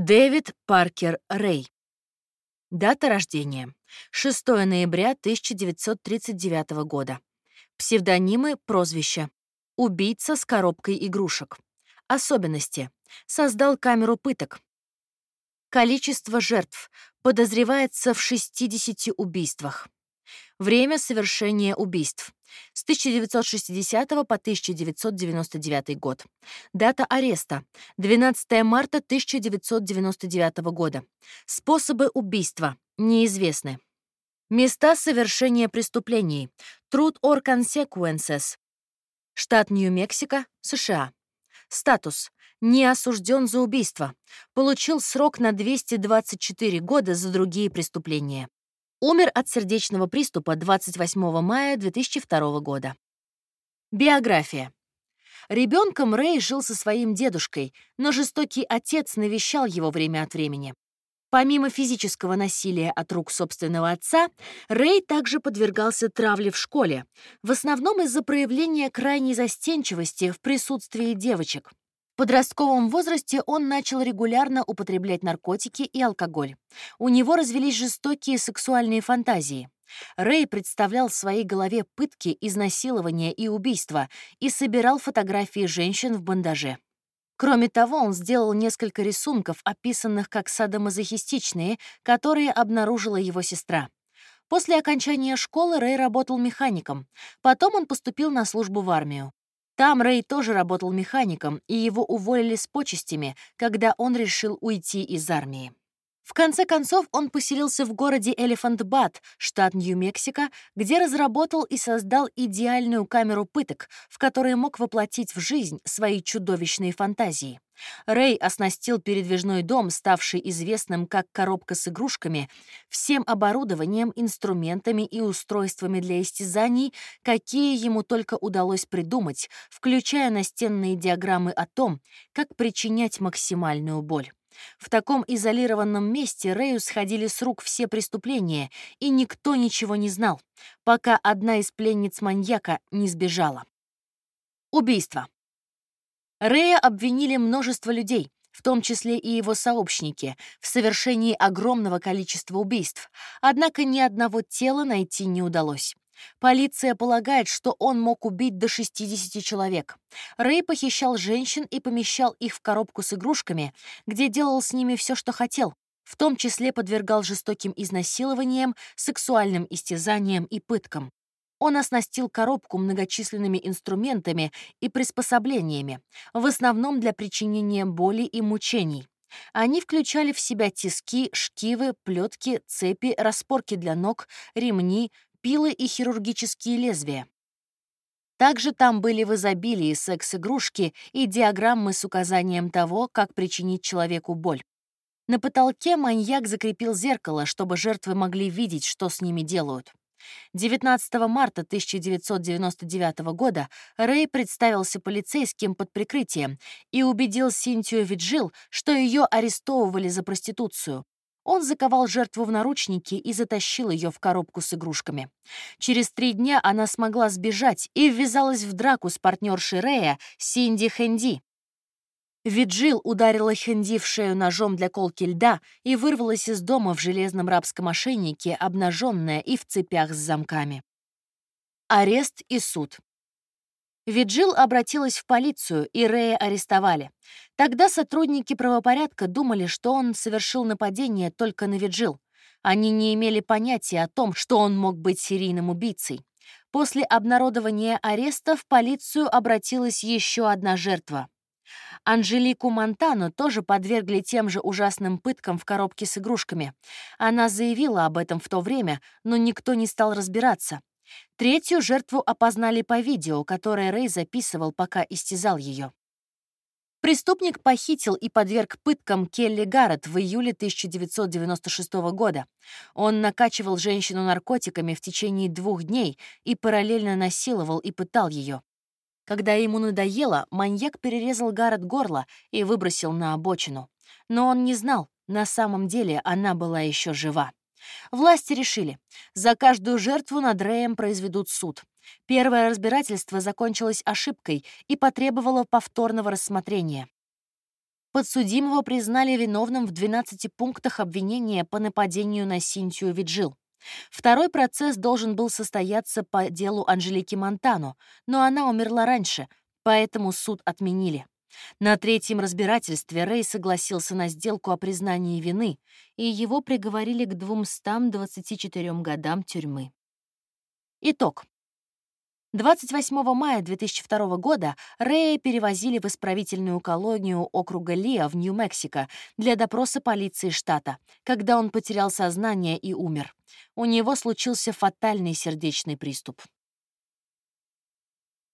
Дэвид Паркер Рэй. Дата рождения. 6 ноября 1939 года. Псевдонимы, прозвища. Убийца с коробкой игрушек. Особенности. Создал камеру пыток. Количество жертв. Подозревается в 60 убийствах. Время совершения убийств. С 1960 по 1999 год. Дата ареста. 12 марта 1999 года. Способы убийства. Неизвестны. Места совершения преступлений. Truth or Consequences. Штат Нью-Мексико, США. Статус. Не осужден за убийство. Получил срок на 224 года за другие преступления. Умер от сердечного приступа 28 мая 2002 года. Биография. Ребенком Рэй жил со своим дедушкой, но жестокий отец навещал его время от времени. Помимо физического насилия от рук собственного отца, Рэй также подвергался травле в школе, в основном из-за проявления крайней застенчивости в присутствии девочек подростковом возрасте он начал регулярно употреблять наркотики и алкоголь. У него развелись жестокие сексуальные фантазии. Рэй представлял в своей голове пытки, изнасилования и убийства и собирал фотографии женщин в бандаже. Кроме того, он сделал несколько рисунков, описанных как садомазохистичные, которые обнаружила его сестра. После окончания школы Рэй работал механиком. Потом он поступил на службу в армию. Там Рэй тоже работал механиком, и его уволили с почестями, когда он решил уйти из армии. В конце концов, он поселился в городе Элефант-Бат, штат Нью-Мексико, где разработал и создал идеальную камеру пыток, в которой мог воплотить в жизнь свои чудовищные фантазии. Рэй оснастил передвижной дом, ставший известным как коробка с игрушками, всем оборудованием, инструментами и устройствами для истязаний, какие ему только удалось придумать, включая настенные диаграммы о том, как причинять максимальную боль. В таком изолированном месте Рэю сходили с рук все преступления, и никто ничего не знал, пока одна из пленниц маньяка не сбежала. Убийство. Рэя обвинили множество людей, в том числе и его сообщники, в совершении огромного количества убийств, однако ни одного тела найти не удалось. Полиция полагает, что он мог убить до 60 человек. Рэй похищал женщин и помещал их в коробку с игрушками, где делал с ними все, что хотел, в том числе подвергал жестоким изнасилованиям, сексуальным истязаниям и пыткам. Он оснастил коробку многочисленными инструментами и приспособлениями, в основном для причинения боли и мучений. Они включали в себя тиски, шкивы, плетки, цепи, распорки для ног, ремни, пилы и хирургические лезвия. Также там были в изобилии секс-игрушки и диаграммы с указанием того, как причинить человеку боль. На потолке маньяк закрепил зеркало, чтобы жертвы могли видеть, что с ними делают. 19 марта 1999 года Рэй представился полицейским под прикрытием и убедил Синтию Виджил, что ее арестовывали за проституцию. Он заковал жертву в наручники и затащил ее в коробку с игрушками. Через три дня она смогла сбежать и ввязалась в драку с партнершей Рэя Синди Хэнди. Виджил ударила Хэнди в шею ножом для колки льда и вырвалась из дома в железном рабском ошейнике, обнаженная и в цепях с замками. Арест и суд. Виджил обратилась в полицию, и Рэя арестовали. Тогда сотрудники правопорядка думали, что он совершил нападение только на Виджил. Они не имели понятия о том, что он мог быть серийным убийцей. После обнародования ареста в полицию обратилась еще одна жертва. Анжелику Монтану тоже подвергли тем же ужасным пыткам в коробке с игрушками. Она заявила об этом в то время, но никто не стал разбираться. Третью жертву опознали по видео, которое Рэй записывал, пока истязал ее. Преступник похитил и подверг пыткам Келли Гаррет в июле 1996 года. Он накачивал женщину наркотиками в течение двух дней и параллельно насиловал и пытал ее. Когда ему надоело, маньяк перерезал Гаррет горло и выбросил на обочину. Но он не знал, на самом деле она была еще жива. Власти решили, за каждую жертву над Рэем произведут суд. Первое разбирательство закончилось ошибкой и потребовало повторного рассмотрения. Подсудимого признали виновным в 12 пунктах обвинения по нападению на Синтию Виджил. Второй процесс должен был состояться по делу Анжелики Монтано, но она умерла раньше, поэтому суд отменили. На третьем разбирательстве Рэй согласился на сделку о признании вины, и его приговорили к 224 годам тюрьмы. Итог. 28 мая 2002 года Рэя перевозили в исправительную колонию округа Лиа в Нью-Мексико для допроса полиции штата, когда он потерял сознание и умер. У него случился фатальный сердечный приступ.